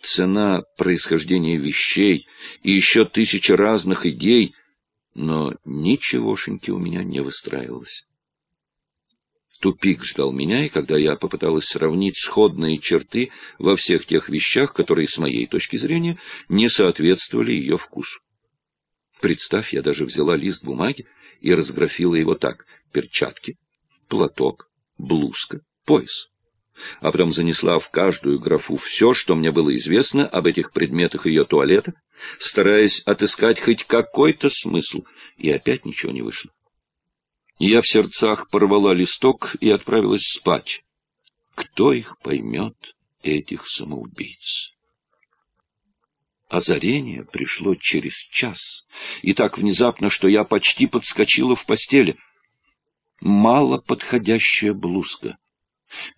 цена происхождения вещей и еще тысячи разных идей, но ничегошеньки у меня не выстраивалось. Тупик ждал меня, и когда я попыталась сравнить сходные черты во всех тех вещах, которые, с моей точки зрения, не соответствовали ее вкусу. Представь, я даже взяла лист бумаги и разграфила его так — перчатки, платок, блузка, пояс. А потом занесла в каждую графу все, что мне было известно об этих предметах ее туалета, стараясь отыскать хоть какой-то смысл, и опять ничего не вышло. Я в сердцах порвала листок и отправилась спать. Кто их поймет, этих самоубийц? Озарение пришло через час, и так внезапно, что я почти подскочила в постели. Мало подходящая блузка,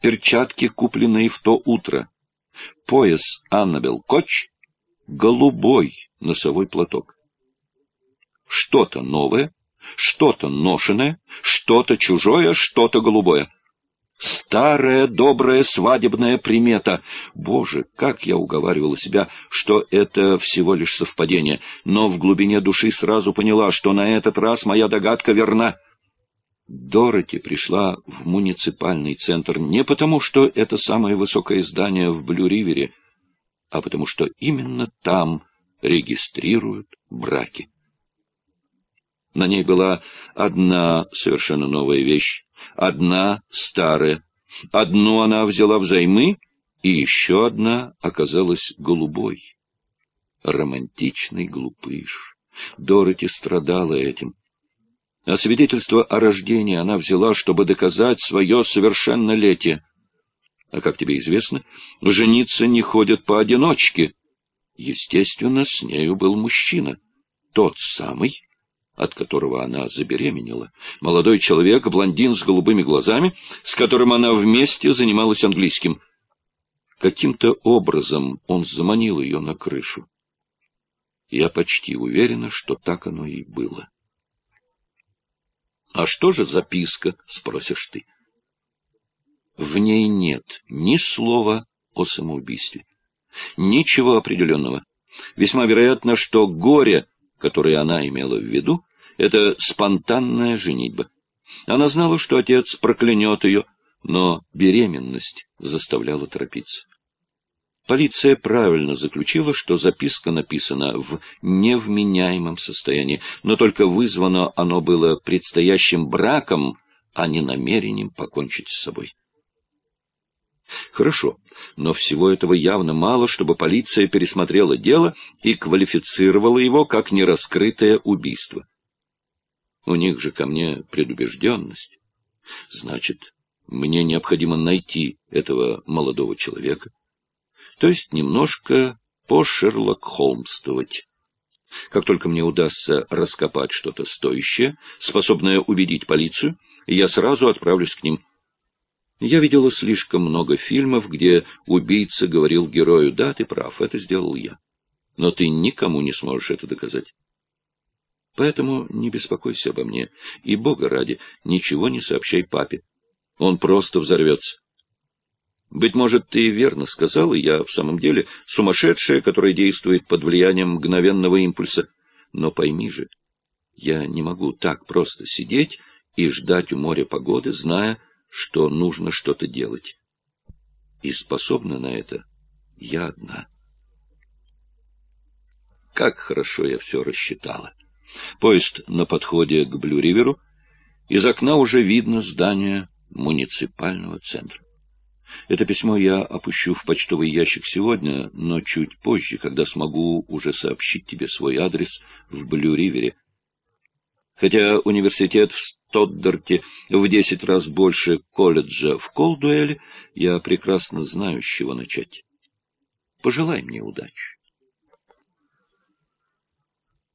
перчатки, купленные в то утро, пояс Аннабел Коч, голубой носовой платок. Что-то новое, что-то ношеное, что-то чужое, что-то голубое. Старая добрая свадебная примета. Боже, как я уговаривала себя, что это всего лишь совпадение, но в глубине души сразу поняла, что на этот раз моя догадка верна. Дороти пришла в муниципальный центр не потому, что это самое высокое здание в Блю-Ривере, а потому что именно там регистрируют браки. На ней была одна совершенно новая вещь, одна старая. Одну она взяла взаймы, и еще одна оказалась голубой. Романтичный глупыш. Дороти страдала этим. А свидетельство о рождении она взяла, чтобы доказать свое совершеннолетие. А, как тебе известно, жениться не ходят поодиночке. Естественно, с нею был мужчина. Тот самый, от которого она забеременела. Молодой человек, блондин с голубыми глазами, с которым она вместе занималась английским. Каким-то образом он заманил ее на крышу. Я почти уверена, что так оно и было. — А что же записка? — спросишь ты. В ней нет ни слова о самоубийстве. Ничего определенного. Весьма вероятно, что горе, которое она имела в виду, это спонтанная женитьба. Она знала, что отец проклянет ее, но беременность заставляла торопиться. Полиция правильно заключила, что записка написана в невменяемом состоянии, но только вызвано оно было предстоящим браком, а не намерением покончить с собой. Хорошо, но всего этого явно мало, чтобы полиция пересмотрела дело и квалифицировала его как нераскрытое убийство. У них же ко мне предубежденность. Значит, мне необходимо найти этого молодого человека. То есть немножко по-шерлок-холмстовать. Как только мне удастся раскопать что-то стоящее, способное убедить полицию, я сразу отправлюсь к ним. Я видела слишком много фильмов, где убийца говорил герою, да, ты прав, это сделал я. Но ты никому не сможешь это доказать. Поэтому не беспокойся обо мне, и, Бога ради, ничего не сообщай папе. Он просто взорвется. Быть может, ты верно сказал, и я в самом деле сумасшедшая, которая действует под влиянием мгновенного импульса. Но пойми же, я не могу так просто сидеть и ждать у моря погоды, зная, что нужно что-то делать. И способна на это я одна. Как хорошо я все рассчитала. Поезд на подходе к Блю-Риверу. Из окна уже видно здание муниципального центра. Это письмо я опущу в почтовый ящик сегодня, но чуть позже, когда смогу уже сообщить тебе свой адрес в Блю-Ривере. Хотя университет в Стоддарте в десять раз больше колледжа в Колдуэле, я прекрасно знаю, с чего начать. Пожелай мне удачи.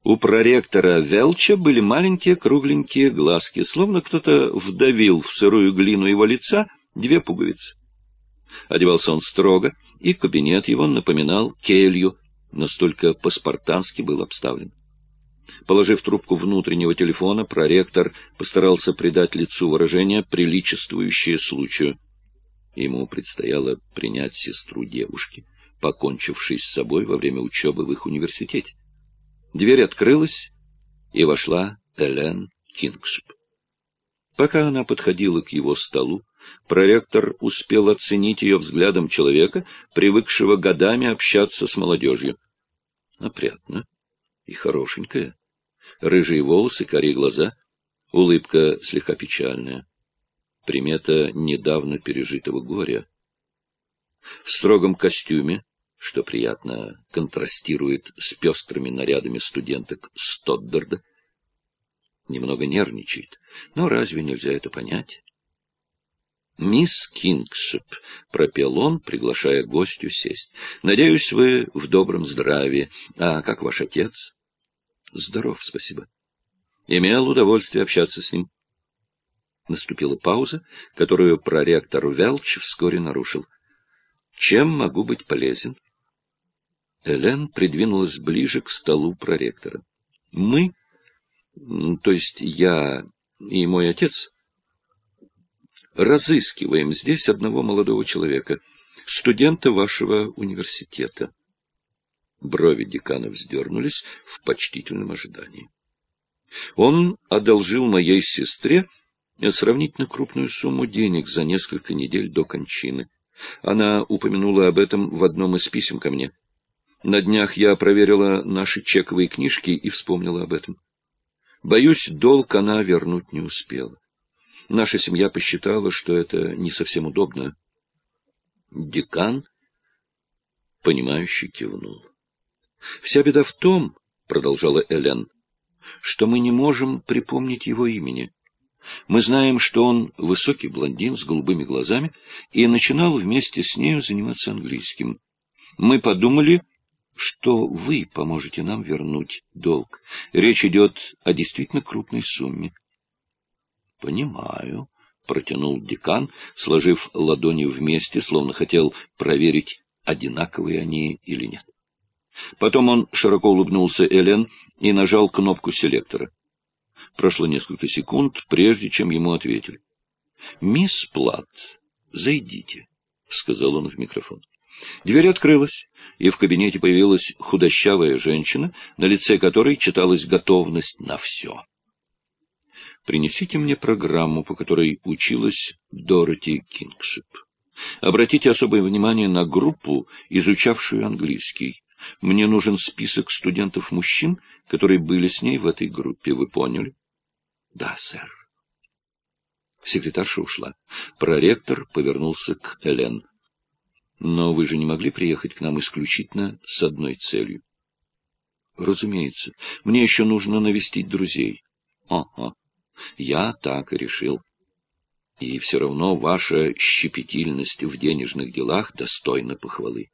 У проректора Велча были маленькие кругленькие глазки, словно кто-то вдавил в сырую глину его лица две пуговицы. Одевался он строго, и кабинет его напоминал келью, настолько по-спартански был обставлен. Положив трубку внутреннего телефона, проректор постарался придать лицу выражение, приличествующее случаю. Ему предстояло принять сестру девушки — покончивший с собой во время учебы в их университете. Дверь открылась, и вошла Элен Кингшип. Пока она подходила к его столу, проректор успел оценить ее взглядом человека, привыкшего годами общаться с молодежью. Опрятно и хорошенькая. Рыжие волосы, карие глаза, улыбка слегка печальная. Примета недавно пережитого горя. В строгом костюме, что приятно контрастирует с пестрыми нарядами студенток Стоддарда, немного нервничает. Но разве нельзя это понять? «Мисс Кингшип», — пропел он, приглашая гостю сесть, — «надеюсь, вы в добром здравии. А как ваш отец?» «Здоров, спасибо. Имел удовольствие общаться с ним». Наступила пауза, которую проректор Велч вскоре нарушил. «Чем могу быть полезен?» Элен придвинулась ближе к столу проректора. «Мы...» то есть я и мой отец, разыскиваем здесь одного молодого человека, студента вашего университета. Брови декана вздернулись в почтительном ожидании. Он одолжил моей сестре сравнительно крупную сумму денег за несколько недель до кончины. Она упомянула об этом в одном из писем ко мне. На днях я проверила наши чековые книжки и вспомнила об этом. Боюсь, долг она вернуть не успела. Наша семья посчитала, что это не совсем удобно. Декан, понимающе кивнул. «Вся беда в том, — продолжала Элен, — что мы не можем припомнить его имени. Мы знаем, что он высокий блондин с голубыми глазами и начинал вместе с нею заниматься английским. Мы подумали, что вы поможете нам вернуть долг. Речь идет о действительно крупной сумме. — Понимаю, — протянул декан, сложив ладони вместе, словно хотел проверить, одинаковые они или нет. Потом он широко улыбнулся Элен и нажал кнопку селектора. Прошло несколько секунд, прежде чем ему ответили. — Мисс Плат, зайдите, — сказал он в микрофон. Дверь открылась, и в кабинете появилась худощавая женщина, на лице которой читалась готовность на все. «Принесите мне программу, по которой училась Дороти Кингшип. Обратите особое внимание на группу, изучавшую английский. Мне нужен список студентов-мужчин, которые были с ней в этой группе. Вы поняли?» «Да, сэр». Секретарша ушла. Проректор повернулся к Элен. Но вы же не могли приехать к нам исключительно с одной целью. Разумеется, мне еще нужно навестить друзей. Ага, я так и решил. И все равно ваша щепетильность в денежных делах достойна похвалы.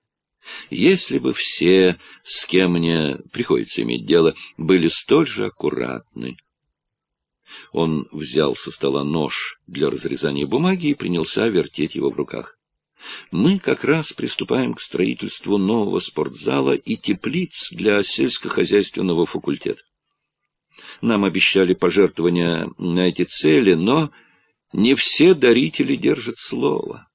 Если бы все, с кем мне приходится иметь дело, были столь же аккуратны. Он взял со стола нож для разрезания бумаги и принялся вертеть его в руках. Мы как раз приступаем к строительству нового спортзала и теплиц для сельскохозяйственного факультета. Нам обещали пожертвования на эти цели, но не все дарители держат слово.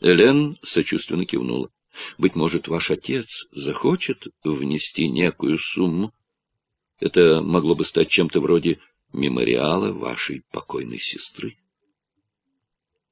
Элен сочувственно кивнула. Быть может, ваш отец захочет внести некую сумму? Это могло бы стать чем-то вроде мемориала вашей покойной сестры.